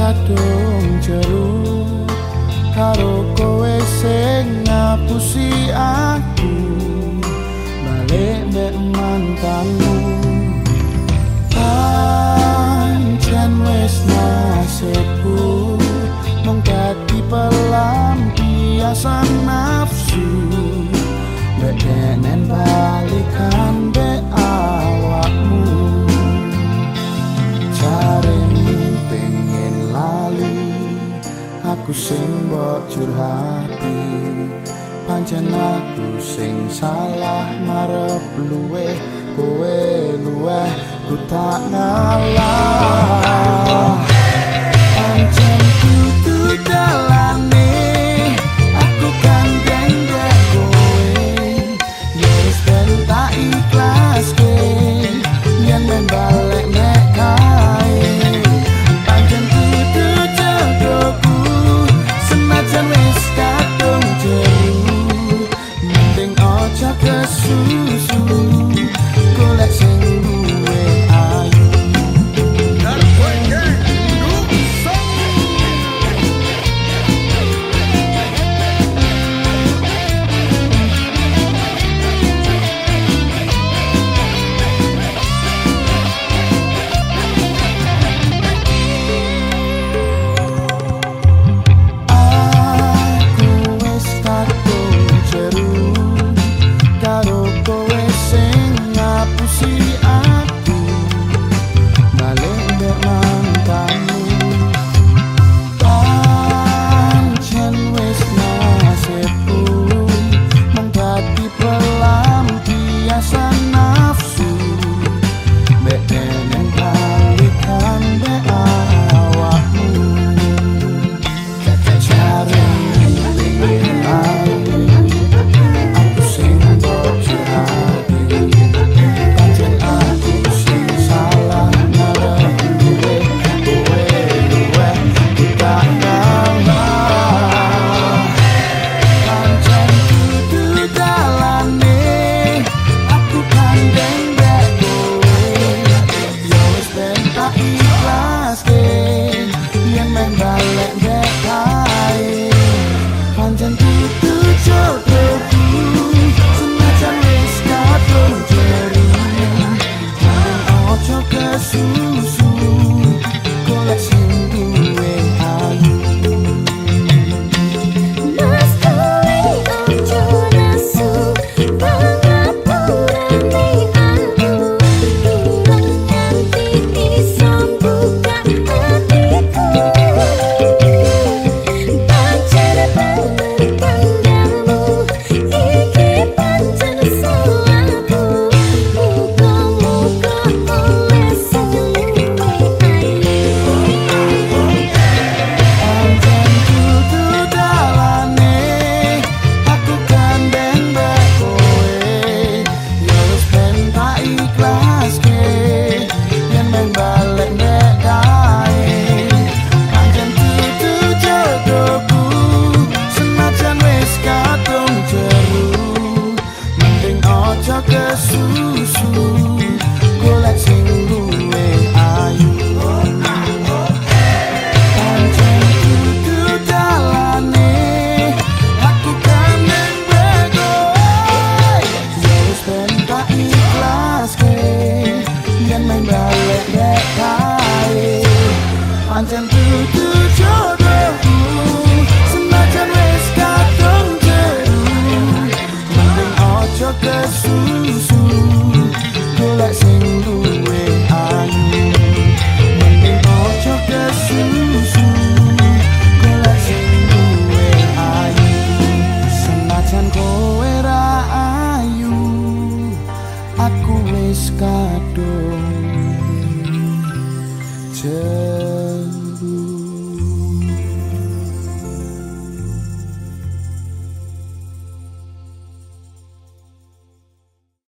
kadung jeru karo kowe sing mantanmu. Pancen wis nasibku mung dadi pelampiasan nafsu. Mbek denen balikan mbek aku sing mbok curhati pancen aku sing salah marep luwe kowe luwe ku tak ngalah pancen kadung. jeru